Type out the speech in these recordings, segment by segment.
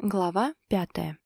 Глава пятая.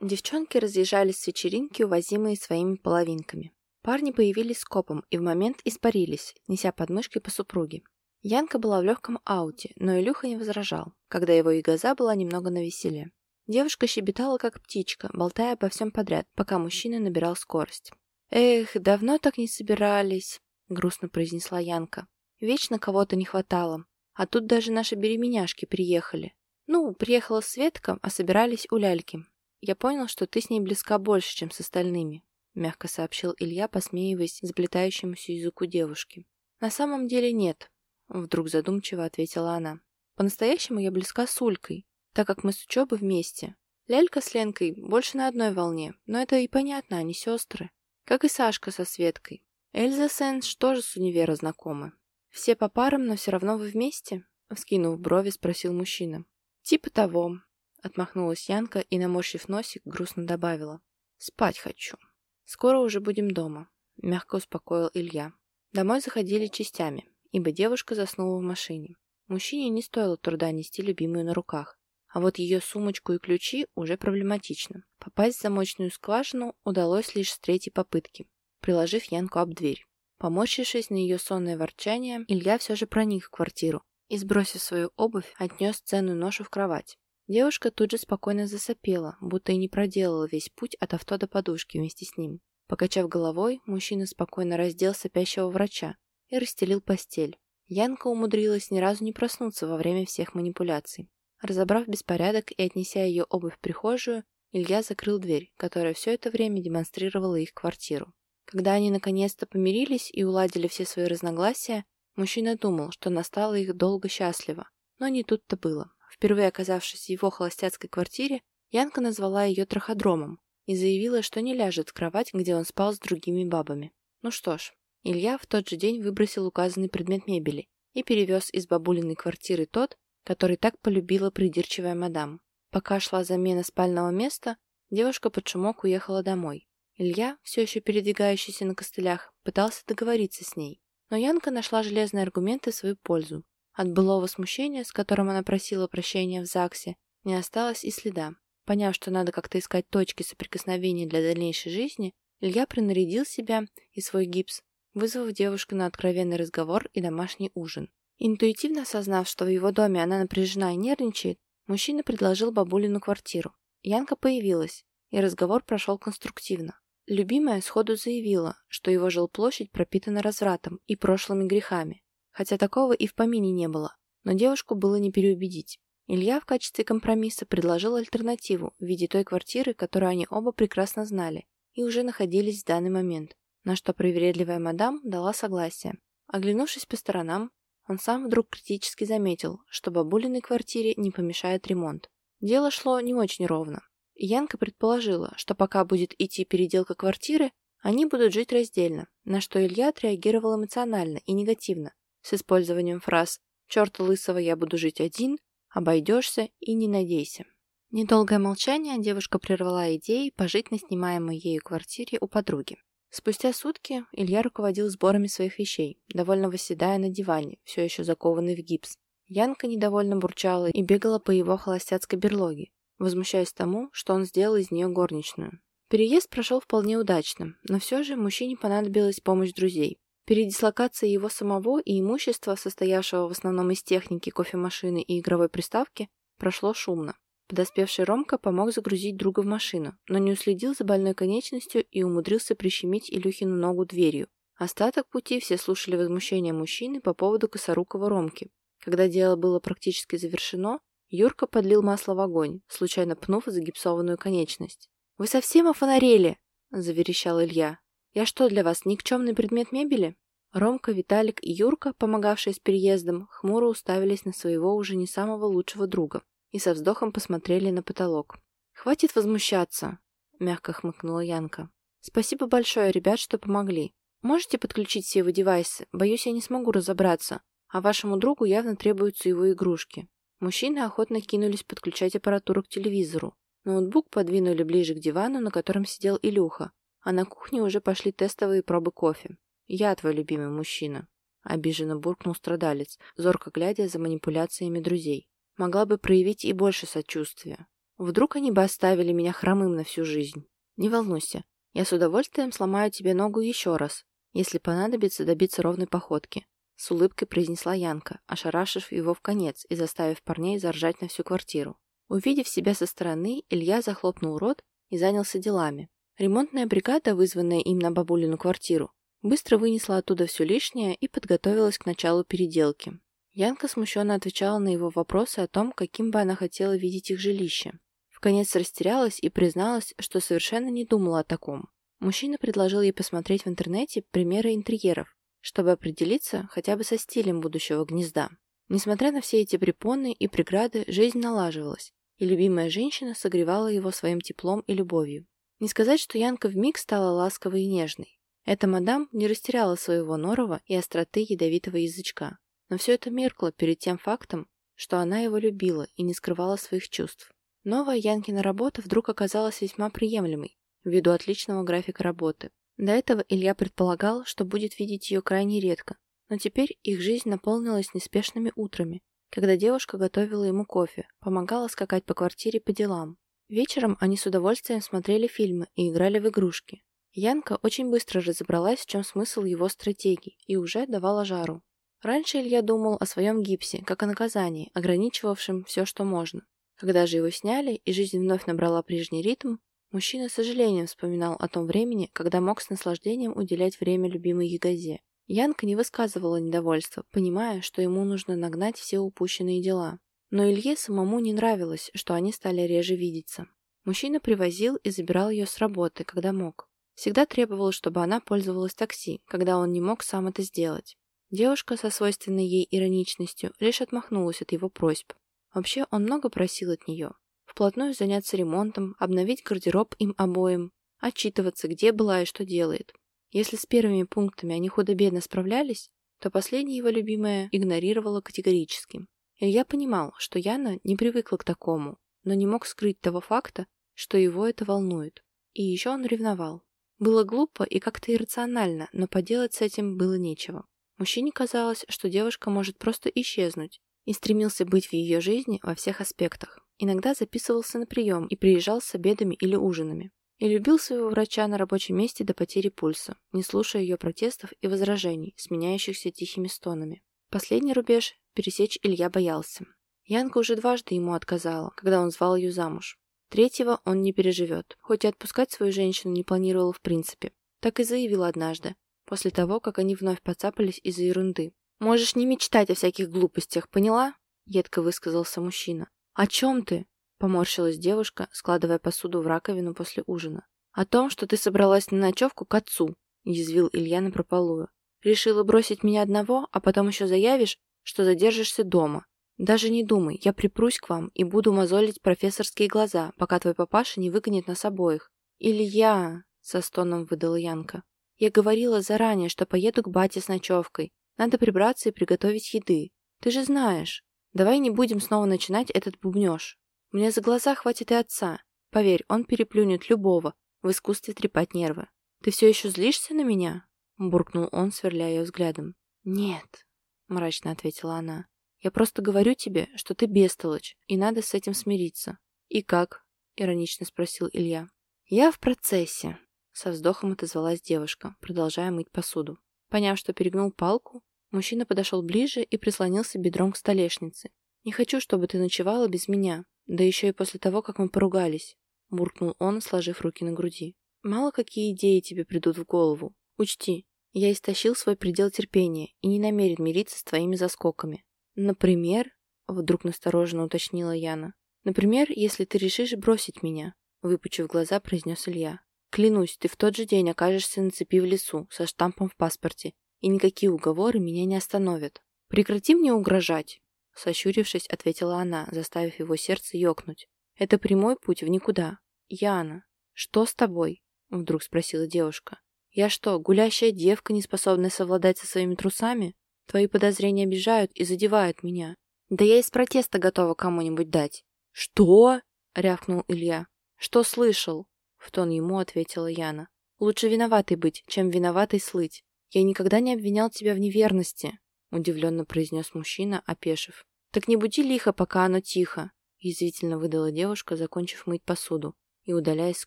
Девчонки разъезжались с вечеринки, увозимые своими половинками. Парни появились скопом и в момент испарились, неся подмышки по супруге. Янка была в легком ауте, но Илюха не возражал, когда его и газа была немного навеселе. Девушка щебетала, как птичка, болтая обо всем подряд, пока мужчина набирал скорость. «Эх, давно так не собирались», — грустно произнесла Янка. «Вечно кого-то не хватало. А тут даже наши беременяшки приехали. «Ну, приехала Светка, а собирались у ляльки. Я понял, что ты с ней близка больше, чем с остальными», — мягко сообщил Илья, посмеиваясь заплетающемуся языку девушки. «На самом деле нет», — вдруг задумчиво ответила она. «По-настоящему я близка с Улькой, так как мы с учебы вместе. Лялька с Ленкой больше на одной волне, но это и понятно, они сестры. Как и Сашка со Светкой. Эльза Сенс тоже с универа знакомы. Все по парам, но все равно вы вместе?» Вскинув брови, спросил мужчина. «Типа того», — отмахнулась Янка и, наморщив носик, грустно добавила. «Спать хочу. Скоро уже будем дома», — мягко успокоил Илья. Домой заходили частями, ибо девушка заснула в машине. Мужчине не стоило труда нести любимую на руках. А вот ее сумочку и ключи уже проблематично. Попасть в замочную скважину удалось лишь с третьей попытки, приложив Янку об дверь. Поморщившись на ее сонное ворчание, Илья все же проник в квартиру и, сбросив свою обувь, отнес ценную ношу в кровать. Девушка тут же спокойно засопела, будто и не проделала весь путь от авто до подушки вместе с ним. Покачав головой, мужчина спокойно раздел сопящего врача и расстелил постель. Янка умудрилась ни разу не проснуться во время всех манипуляций. Разобрав беспорядок и отнеся ее обувь в прихожую, Илья закрыл дверь, которая все это время демонстрировала их квартиру. Когда они наконец-то помирились и уладили все свои разногласия, Мужчина думал, что настало их долго счастливо, но не тут-то было. Впервые оказавшись в его холостяцкой квартире, Янка назвала ее траходромом и заявила, что не ляжет в кровать, где он спал с другими бабами. Ну что ж, Илья в тот же день выбросил указанный предмет мебели и перевез из бабулиной квартиры тот, который так полюбила придирчивая мадам. Пока шла замена спального места, девушка под шумок уехала домой. Илья, все еще передвигающийся на костылях, пытался договориться с ней, но Янка нашла железные аргументы в свою пользу. От былого смущения, с которым она просила прощения в ЗАГСе, не осталось и следа. Поняв, что надо как-то искать точки соприкосновения для дальнейшей жизни, Илья принарядил себя и свой гипс, вызвав девушку на откровенный разговор и домашний ужин. Интуитивно осознав, что в его доме она напряжена и нервничает, мужчина предложил бабулину квартиру. Янка появилась, и разговор прошел конструктивно. Любимая сходу заявила, что его жилплощадь пропитана развратом и прошлыми грехами, хотя такого и в помине не было, но девушку было не переубедить. Илья в качестве компромисса предложил альтернативу в виде той квартиры, которую они оба прекрасно знали и уже находились в данный момент, на что привередливая мадам дала согласие. Оглянувшись по сторонам, он сам вдруг критически заметил, что бабулиной квартире не помешает ремонт. Дело шло не очень ровно. Янка предположила, что пока будет идти переделка квартиры, они будут жить раздельно, на что Илья отреагировал эмоционально и негативно, с использованием фраз «Черта лысого, я буду жить один», «Обойдешься» и «Не надейся». Недолгое молчание девушка прервала идеей пожить на снимаемой ею квартире у подруги. Спустя сутки Илья руководил сборами своих вещей, довольно восседая на диване, все еще закованный в гипс. Янка недовольно бурчала и бегала по его холостяцкой берлоге, возмущаясь тому, что он сделал из нее горничную. Переезд прошел вполне удачно, но все же мужчине понадобилась помощь друзей. Передислокация его самого и имущества, состоявшего в основном из техники, кофемашины и игровой приставки, прошло шумно. Подоспевший Ромка помог загрузить друга в машину, но не уследил за больной конечностью и умудрился прищемить Илюхину ногу дверью. Остаток пути все слушали возмущение мужчины по поводу косорукого Ромки. Когда дело было практически завершено, Юрка подлил масло в огонь, случайно пнув загипсованную конечность. «Вы совсем офонарели?» – заверещал Илья. «Я что для вас, никчемный предмет мебели?» Ромка, Виталик и Юрка, помогавшие с переездом, хмуро уставились на своего уже не самого лучшего друга и со вздохом посмотрели на потолок. «Хватит возмущаться!» – мягко хмыкнула Янка. «Спасибо большое, ребят, что помогли. Можете подключить все его девайсы? Боюсь, я не смогу разобраться, а вашему другу явно требуются его игрушки». Мужчины охотно кинулись подключать аппаратуру к телевизору. Ноутбук подвинули ближе к дивану, на котором сидел Илюха, а на кухне уже пошли тестовые пробы кофе. «Я твой любимый мужчина», — обиженно буркнул страдалец, зорко глядя за манипуляциями друзей. «Могла бы проявить и больше сочувствия». Вдруг они бы оставили меня хромым на всю жизнь. Не волнуйся, я с удовольствием сломаю тебе ногу еще раз, если понадобится добиться ровной походки. С улыбкой произнесла Янка, ошарашив его в конец и заставив парней заржать на всю квартиру. Увидев себя со стороны, Илья захлопнул рот и занялся делами. Ремонтная бригада, вызванная им на бабулину квартиру, быстро вынесла оттуда все лишнее и подготовилась к началу переделки. Янка смущенно отвечала на его вопросы о том, каким бы она хотела видеть их жилище. В конец растерялась и призналась, что совершенно не думала о таком. Мужчина предложил ей посмотреть в интернете примеры интерьеров, чтобы определиться хотя бы со стилем будущего гнезда. Несмотря на все эти препоны и преграды, жизнь налаживалась, и любимая женщина согревала его своим теплом и любовью. Не сказать, что Янка вмиг стала ласковой и нежной. Эта мадам не растеряла своего норова и остроты ядовитого язычка. Но все это меркло перед тем фактом, что она его любила и не скрывала своих чувств. Новая Янкина работа вдруг оказалась весьма приемлемой, ввиду отличного графика работы. До этого Илья предполагал, что будет видеть ее крайне редко, но теперь их жизнь наполнилась неспешными утрами, когда девушка готовила ему кофе, помогала скакать по квартире по делам. Вечером они с удовольствием смотрели фильмы и играли в игрушки. Янка очень быстро разобралась, в чем смысл его стратегии, и уже давала жару. Раньше Илья думал о своем гипсе, как о наказании, ограничивавшем все, что можно. Когда же его сняли, и жизнь вновь набрала прежний ритм, мужчина с сожалением вспоминал о том времени, когда мог с наслаждением уделять время любимой Ягозе. Янка не высказывала недовольства, понимая, что ему нужно нагнать все упущенные дела. Но Илье самому не нравилось, что они стали реже видеться. Мужчина привозил и забирал ее с работы, когда мог. Всегда требовал, чтобы она пользовалась такси, когда он не мог сам это сделать. Девушка со свойственной ей ироничностью лишь отмахнулась от его просьб. Вообще, он много просил от нее. Вплотную заняться ремонтом, обновить гардероб им обоим, отчитываться, где была и что делает. Если с первыми пунктами они худо-бедно справлялись, то последняя его любимая игнорировала категорически. Илья понимал, что Яна не привыкла к такому, но не мог скрыть того факта, что его это волнует. И еще он ревновал. Было глупо и как-то иррационально, но поделать с этим было нечего. Мужчине казалось, что девушка может просто исчезнуть, и стремился быть в ее жизни во всех аспектах. Иногда записывался на прием и приезжал с обедами или ужинами. И любил своего врача на рабочем месте до потери пульса, не слушая ее протестов и возражений, сменяющихся тихими стонами. Последний рубеж пересечь Илья боялся. Янка уже дважды ему отказала, когда он звал ее замуж. Третьего он не переживет, хоть и отпускать свою женщину не планировал в принципе. Так и заявил однажды, после того, как они вновь поцапались из-за ерунды. «Можешь не мечтать о всяких глупостях, поняла?» — едко высказался мужчина. «О чем ты?» Поморщилась девушка, складывая посуду в раковину после ужина. «О том, что ты собралась на ночевку к отцу», — язвил Илья напропалую. «Решила бросить меня одного, а потом еще заявишь, что задержишься дома. Даже не думай, я припрусь к вам и буду мозолить профессорские глаза, пока твой папаша не выгонит нас обоих». «Илья!» — со стоном выдала Янка. «Я говорила заранее, что поеду к бате с ночевкой. Надо прибраться и приготовить еды. Ты же знаешь. Давай не будем снова начинать этот бубнёж». Мне за глаза хватит и отца. Поверь, он переплюнет любого в искусстве трепать нервы. Ты все еще злишься на меня?» Буркнул он, сверляя ее взглядом. «Нет», — мрачно ответила она. «Я просто говорю тебе, что ты бестолочь, и надо с этим смириться». «И как?» — иронично спросил Илья. «Я в процессе», — со вздохом отозвалась девушка, продолжая мыть посуду. Поняв, что перегнул палку, мужчина подошел ближе и прислонился бедром к столешнице. «Не хочу, чтобы ты ночевала без меня. Да еще и после того, как мы поругались, буркнул он, сложив руки на груди. Мало какие идеи тебе придут в голову. Учти, я истощил свой предел терпения и не намерен мириться с твоими заскоками. Например, вдруг настороженно уточнила Яна. Например, если ты решишь бросить меня, выпучив глаза, произнес Илья. Клянусь, ты в тот же день окажешься на цепи в лесу со штампом в паспорте, и никакие уговоры меня не остановят. Прекрати мне угрожать, Сощурившись, ответила она, заставив его сердце ёкнуть. «Это прямой путь в никуда. Яна, что с тобой?» Вдруг спросила девушка. «Я что, гулящая девка, не способная совладать со своими трусами? Твои подозрения обижают и задевают меня. Да я из протеста готова кому-нибудь дать». «Что?» — рявкнул Илья. «Что слышал?» — в тон ему ответила Яна. «Лучше виноватой быть, чем виноватой слыть. Я никогда не обвинял тебя в неверности. — удивленно произнес мужчина, опешив. «Так не буди лихо, пока оно тихо. язвительно выдала девушка, закончив мыть посуду и удаляясь с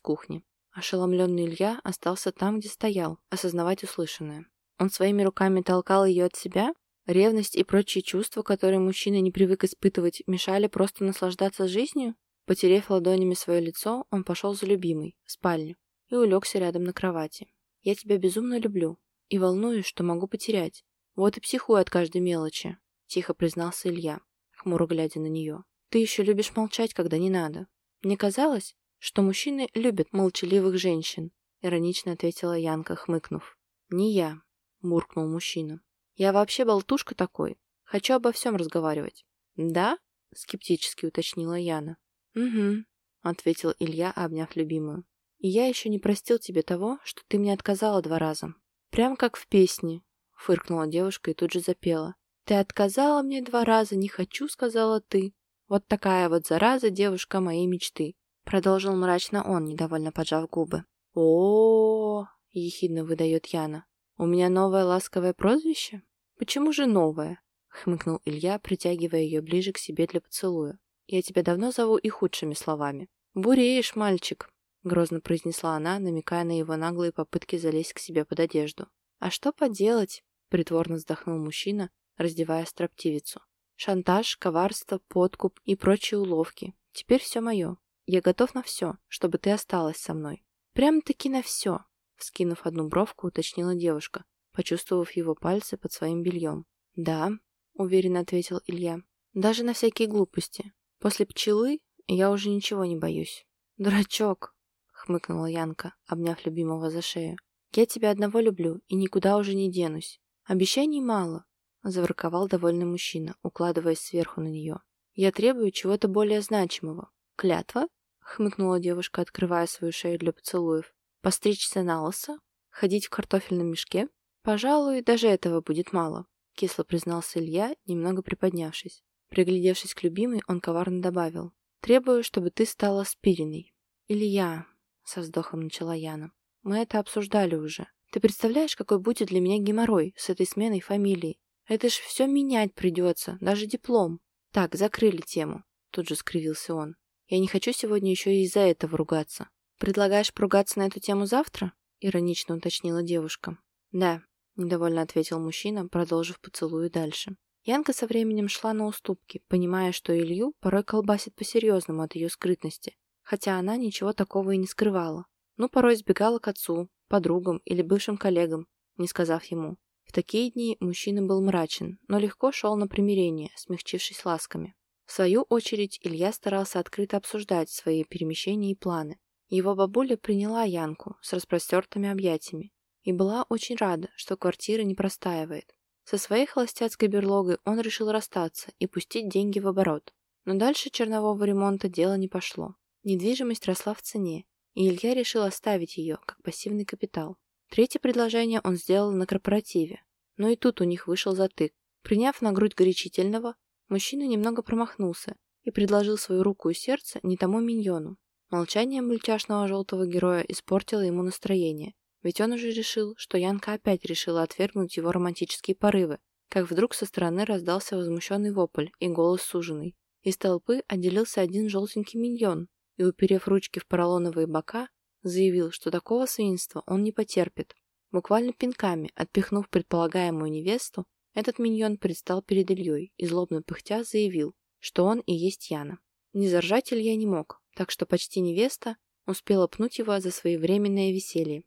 кухни. Ошеломленный Илья остался там, где стоял, осознавать услышанное. Он своими руками толкал ее от себя? Ревность и прочие чувства, которые мужчина не привык испытывать, мешали просто наслаждаться жизнью? Потерев ладонями свое лицо, он пошел за любимой, в спальню, и улегся рядом на кровати. «Я тебя безумно люблю и волнуюсь, что могу потерять. Вот и психую от каждой мелочи», — тихо признался Илья, хмуро глядя на нее. «Ты еще любишь молчать, когда не надо. Мне казалось, что мужчины любят молчаливых женщин», — иронично ответила Янка, хмыкнув. «Не я», — буркнул мужчина. «Я вообще болтушка такой. Хочу обо всем разговаривать». «Да?» — скептически уточнила Яна. «Угу», — ответил Илья, обняв любимую. «И я еще не простил тебе того, что ты мне отказала два раза». «Прям как в песне», — фыркнула девушка и тут же запела. «Ты отказала мне два раза, не хочу», — сказала ты. «Вот такая вот зараза, девушка моей мечты», — продолжил мрачно он, недовольно поджав губы. о, ехидно выдает Яна. «У меня новое ласковое прозвище?» «Почему же новое?» — хмыкнул Илья, притягивая ее ближе к себе для поцелуя. Я тебя давно зову и худшими словами. «Буреешь, мальчик!» — грозно произнесла она, намекая на его наглые попытки залезть к себе под одежду. «А что поделать?» — притворно вздохнул мужчина, раздевая строптивицу. «Шантаж, коварство, подкуп и прочие уловки. Теперь все мое. Я готов на все, чтобы ты осталась со мной». «Прям-таки на все!» — вскинув одну бровку, уточнила девушка, почувствовав его пальцы под своим бельем. «Да», — уверенно ответил Илья. «Даже на всякие глупости. После пчелы я уже ничего не боюсь. «Дурачок!» — хмыкнула Янка, обняв любимого за шею. «Я тебя одного люблю и никуда уже не денусь. Обещаний мало», — заворковал довольный мужчина, укладываясь сверху на нее. «Я требую чего-то более значимого. Клятва?» — хмыкнула девушка, открывая свою шею для поцелуев. «Постричься на лысо? Ходить в картофельном мешке? Пожалуй, даже этого будет мало», — кисло признался Илья, немного приподнявшись. Приглядевшись к любимой, он коварно добавил. «Требую, чтобы ты стала спириной». «Или я», — со вздохом начала Яна. «Мы это обсуждали уже. Ты представляешь, какой будет для меня геморрой с этой сменой фамилии? Это ж все менять придется, даже диплом». «Так, закрыли тему», — тут же скривился он. «Я не хочу сегодня еще и из-за этого ругаться». «Предлагаешь поругаться на эту тему завтра?» — иронично уточнила девушка. «Да», — недовольно ответил мужчина, продолжив поцелую дальше. Янка со временем шла на уступки, понимая, что Илью порой колбасит по-серьезному от ее скрытности, хотя она ничего такого и не скрывала. Ну, порой сбегала к отцу, подругам или бывшим коллегам, не сказав ему. В такие дни мужчина был мрачен, но легко шел на примирение, смягчившись ласками. В свою очередь Илья старался открыто обсуждать свои перемещения и планы. Его бабуля приняла Янку с распростертыми объятиями и была очень рада, что квартира не простаивает. Со своей холостяцкой берлогой он решил расстаться и пустить деньги в оборот. Но дальше чернового ремонта дело не пошло. Недвижимость росла в цене, и Илья решил оставить ее как пассивный капитал. Третье предложение он сделал на корпоративе, но и тут у них вышел затык. Приняв на грудь горячительного, мужчина немного промахнулся и предложил свою руку и сердце не тому миньону. Молчание мультяшного желтого героя испортило ему настроение, ведь он уже решил, что Янка опять решила отвергнуть его романтические порывы, как вдруг со стороны раздался возмущенный вопль и голос суженый. Из толпы отделился один желтенький миньон и, уперев ручки в поролоновые бока, заявил, что такого свинства он не потерпит. Буквально пинками, отпихнув предполагаемую невесту, этот миньон предстал перед Ильей и злобно пыхтя заявил, что он и есть Яна. Не заржать Илья не мог, так что почти невеста успела пнуть его за своевременное веселье.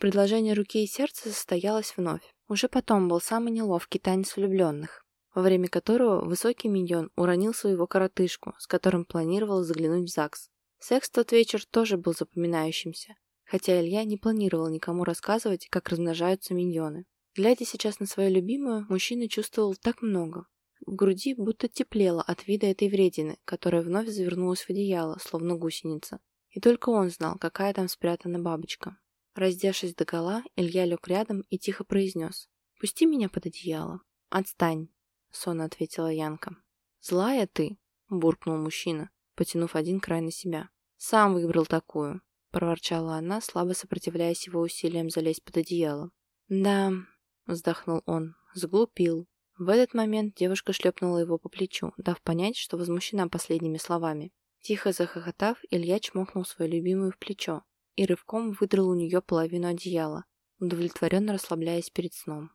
Предложение руки и сердца состоялось вновь. Уже потом был самый неловкий танец влюбленных, во время которого высокий миньон уронил своего коротышку, с которым планировал заглянуть в ЗАГС. Секс тот вечер тоже был запоминающимся, хотя Илья не планировал никому рассказывать, как размножаются миньоны. Глядя сейчас на свою любимую, мужчина чувствовал так много. В груди будто теплело от вида этой вредины, которая вновь завернулась в одеяло, словно гусеница. И только он знал, какая там спрятана бабочка. Раздевшись догола, Илья лег рядом и тихо произнес. «Пусти меня под одеяло». «Отстань», — сонно ответила Янка. «Злая ты», — буркнул мужчина, потянув один край на себя. «Сам выбрал такую», — проворчала она, слабо сопротивляясь его усилиям залезть под одеяло. «Да», — вздохнул он, — «сглупил. В этот момент девушка шлепнула его по плечу, дав понять, что возмущена последними словами. Тихо захохотав, Илья чмокнул свою любимую в плечо и рывком выдрал у нее половину одеяла, удовлетворенно расслабляясь перед сном.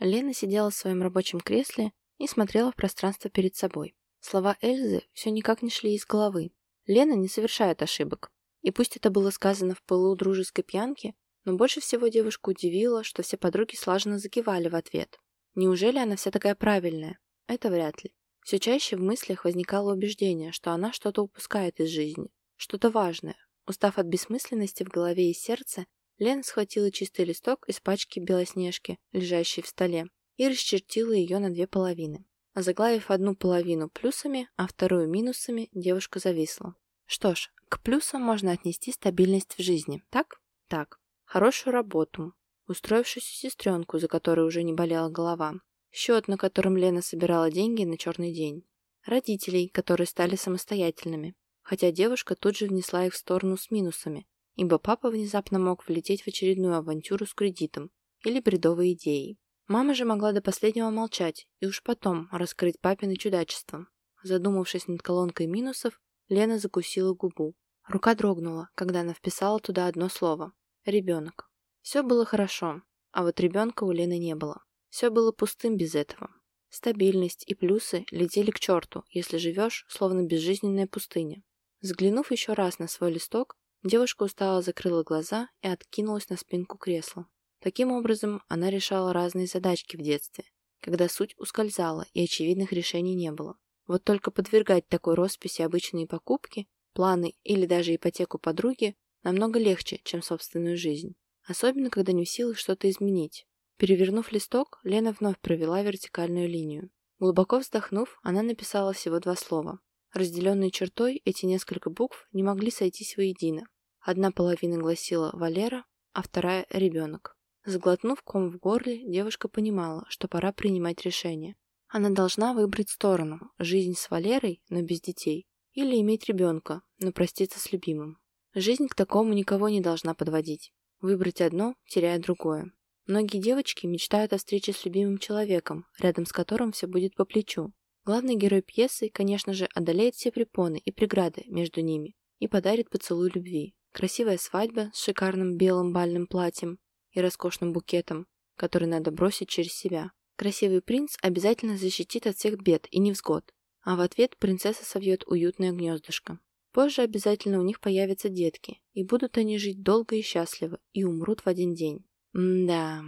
Лена сидела в своем рабочем кресле и смотрела в пространство перед собой. Слова Эльзы все никак не шли из головы. Лена не совершает ошибок. И пусть это было сказано в пылу дружеской пьянки, но больше всего девушку удивило, что все подруги слаженно закивали в ответ. Неужели она вся такая правильная? Это вряд ли. Все чаще в мыслях возникало убеждение, что она что-то упускает из жизни, что-то важное. Устав от бессмысленности в голове и сердце, Лена схватила чистый листок из пачки белоснежки, лежащей в столе, и расчертила ее на две половины. Заглавив одну половину плюсами, а вторую минусами, девушка зависла. Что ж, к плюсам можно отнести стабильность в жизни, так? Так. Хорошую работу, устроившуюся сестренку, за которой уже не болела голова, счет, на котором Лена собирала деньги на черный день, родителей, которые стали самостоятельными, хотя девушка тут же внесла их в сторону с минусами, ибо папа внезапно мог влететь в очередную авантюру с кредитом или бредовой идеей. Мама же могла до последнего молчать и уж потом раскрыть папины чудачество. Задумавшись над колонкой минусов, Лена закусила губу. Рука дрогнула, когда она вписала туда одно слово – «ребенок». Все было хорошо, а вот ребенка у Лены не было. Все было пустым без этого. Стабильность и плюсы летели к черту, если живешь, словно безжизненная пустыня. Взглянув еще раз на свой листок, девушка устало закрыла глаза и откинулась на спинку кресла. Таким образом, она решала разные задачки в детстве, когда суть ускользала и очевидных решений не было. Вот только подвергать такой росписи обычные покупки, планы или даже ипотеку подруги намного легче, чем собственную жизнь. Особенно, когда не в силах что-то изменить. Перевернув листок, Лена вновь провела вертикальную линию. Глубоко вздохнув, она написала всего два слова. Разделенные чертой, эти несколько букв не могли сойтись воедино. Одна половина гласила «Валера», а вторая «Ребенок». Сглотнув ком в горле, девушка понимала, что пора принимать решение. Она должна выбрать сторону – жизнь с Валерой, но без детей, или иметь ребенка, но проститься с любимым. Жизнь к такому никого не должна подводить. Выбрать одно, теряя другое. Многие девочки мечтают о встрече с любимым человеком, рядом с которым все будет по плечу. Главный герой пьесы, конечно же, одолеет все препоны и преграды между ними и подарит поцелуй любви. Красивая свадьба с шикарным белым бальным платьем, и роскошным букетом, который надо бросить через себя. Красивый принц обязательно защитит от всех бед и невзгод, а в ответ принцесса совьет уютное гнездышко. Позже обязательно у них появятся детки, и будут они жить долго и счастливо, и умрут в один день. М-да.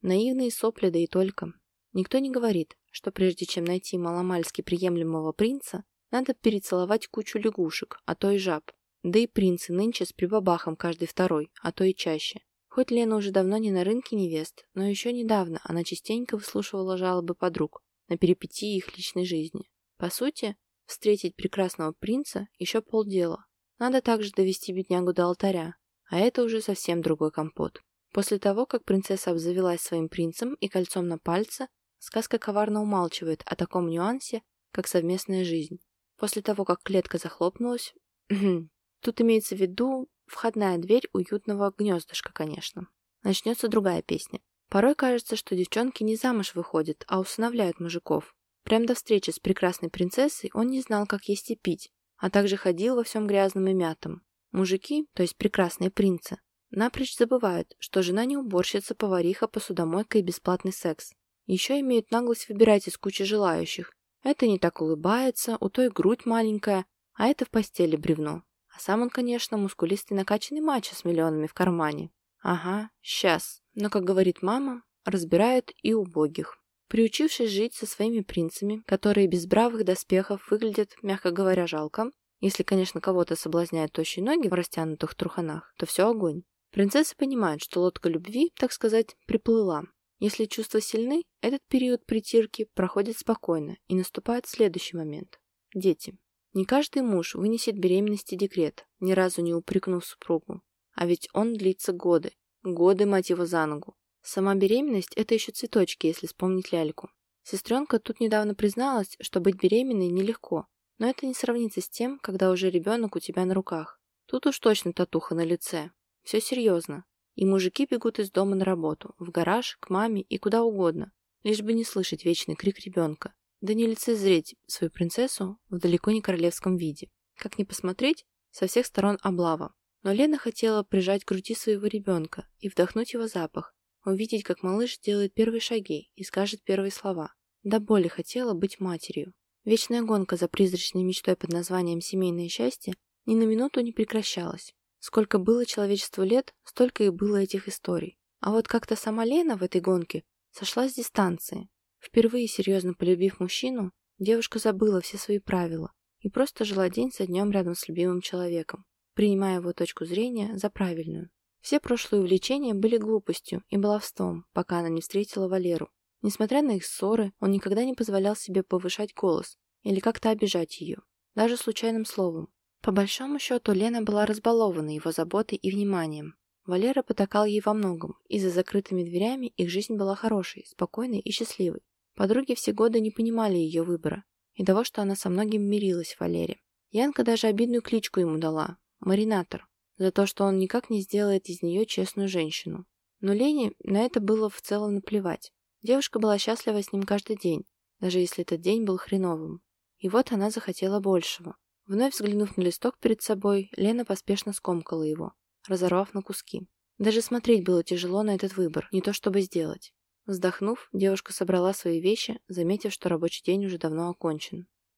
Наивные сопли, да и только. Никто не говорит, что прежде чем найти маломальски приемлемого принца, надо перецеловать кучу лягушек, а то и жаб. Да и принцы нынче с прибабахом каждый второй, а то и чаще. Хоть Лена уже давно не на рынке невест, но еще недавно она частенько выслушивала жалобы подруг на перипетии их личной жизни. По сути, встретить прекрасного принца еще полдела. Надо также довести беднягу до алтаря, а это уже совсем другой компот. После того, как принцесса обзавелась своим принцем и кольцом на пальце, сказка коварно умалчивает о таком нюансе, как совместная жизнь. После того, как клетка захлопнулась, тут имеется в виду Входная дверь уютного гнездышка, конечно. Начнется другая песня. Порой кажется, что девчонки не замуж выходят, а усыновляют мужиков. Прям до встречи с прекрасной принцессой он не знал, как есть и пить, а также ходил во всем грязном и мятом. Мужики, то есть прекрасные принцы, напрочь забывают, что жена не уборщица, повариха, посудомойка и бесплатный секс. Еще имеют наглость выбирать из кучи желающих. Это не так улыбается, у той грудь маленькая, а это в постели бревно. А сам он, конечно, мускулистый накачанный мачо с миллионами в кармане. Ага, сейчас. Но, как говорит мама, разбирают и убогих. Приучившись жить со своими принцами, которые без бравых доспехов выглядят, мягко говоря, жалко, если, конечно, кого-то соблазняют тощие ноги в растянутых труханах, то все огонь. Принцессы понимают, что лодка любви, так сказать, приплыла. Если чувства сильны, этот период притирки проходит спокойно, и наступает следующий момент. Дети. Не каждый муж вынесет беременности декрет, ни разу не упрекнув супругу. А ведь он длится годы. Годы, мать его, за ногу. Сама беременность – это еще цветочки, если вспомнить ляльку. Сестренка тут недавно призналась, что быть беременной нелегко. Но это не сравнится с тем, когда уже ребенок у тебя на руках. Тут уж точно татуха на лице. Все серьезно. И мужики бегут из дома на работу, в гараж, к маме и куда угодно. лишь бы не слышать вечный крик ребенка, да не лицезреть свою принцессу в далеко не королевском виде. Как ни посмотреть, со всех сторон облава. Но Лена хотела прижать к груди своего ребенка и вдохнуть его запах, увидеть, как малыш делает первые шаги и скажет первые слова. До боли хотела быть матерью. Вечная гонка за призрачной мечтой под названием «семейное счастье» ни на минуту не прекращалась. Сколько было человечеству лет, столько и было этих историй. А вот как-то сама Лена в этой гонке сошла с дистанции. Впервые серьезно полюбив мужчину, девушка забыла все свои правила и просто жила день за днем рядом с любимым человеком, принимая его точку зрения за правильную. Все прошлые увлечения были глупостью и баловством, пока она не встретила Валеру. Несмотря на их ссоры, он никогда не позволял себе повышать голос или как-то обижать ее, даже случайным словом. По большому счету, Лена была разбалована его заботой и вниманием. Валера потакал ей во многом, и за закрытыми дверями их жизнь была хорошей, спокойной и счастливой. Подруги все годы не понимали ее выбора и того, что она со многим мирилась в Валере. Янка даже обидную кличку ему дала – Маринатор, за то, что он никак не сделает из нее честную женщину. Но Лене на это было в целом наплевать. Девушка была счастлива с ним каждый день, даже если этот день был хреновым. И вот она захотела большего. Вновь взглянув на листок перед собой, Лена поспешно скомкала его, разорвав на куски. Даже смотреть было тяжело на этот выбор, не то чтобы сделать. Вздохнув, девушка собрала свои вещи, заметив, что рабочий день уже давно окончен.